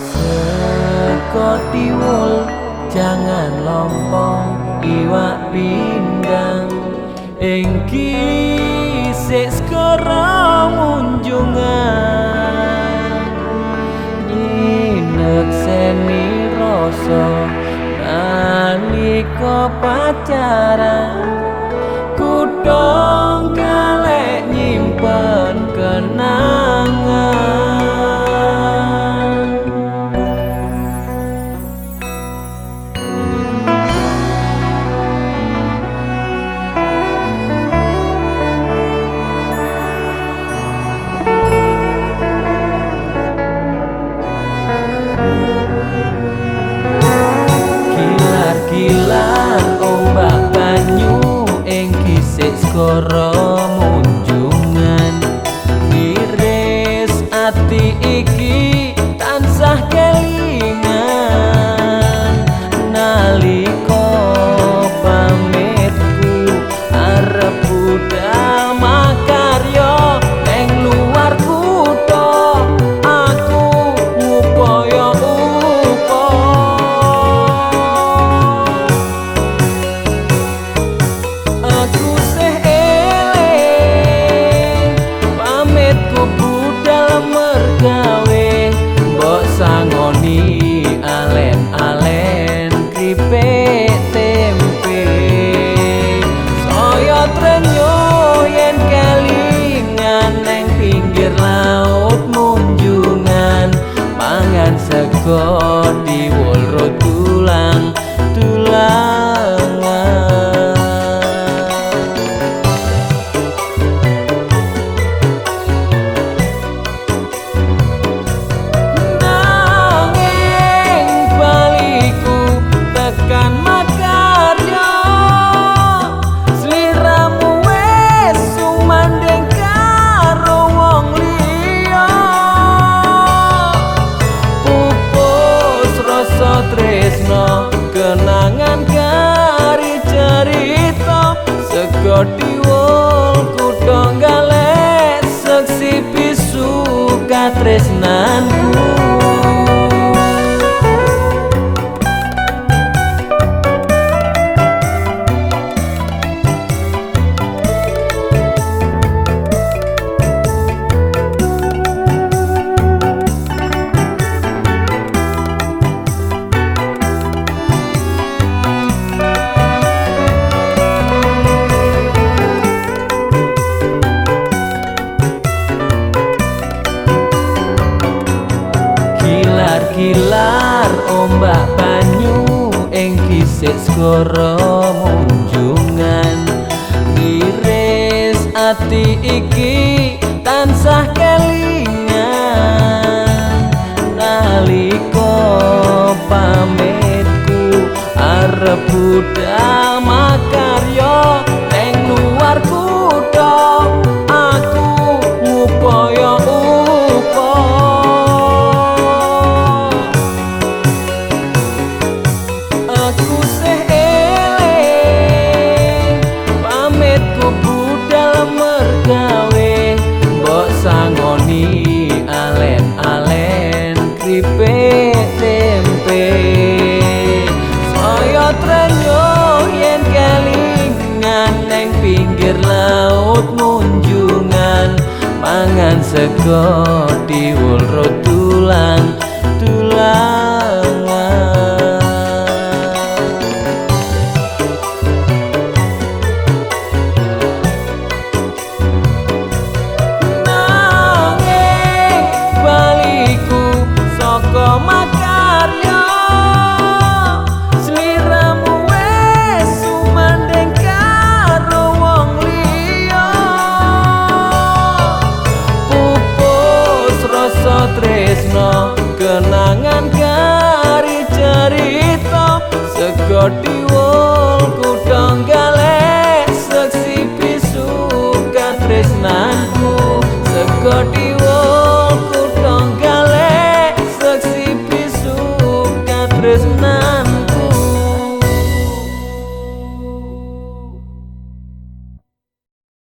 Sekoti wol jangan lompong iwak pindang. Engki sik skoro munjungan inek seni rasa. Nalika pacaran negara ঘটে kilar ombak banyu ing kisik skoro munjungan. Iris ati iki tansah kelingan. Naliko pametku arep budha gawe mbok sangoni alen-alen kripik tempe. Saya trenyo yen kelingan neng pinggir laut munjungan mangan sego diwo tresno.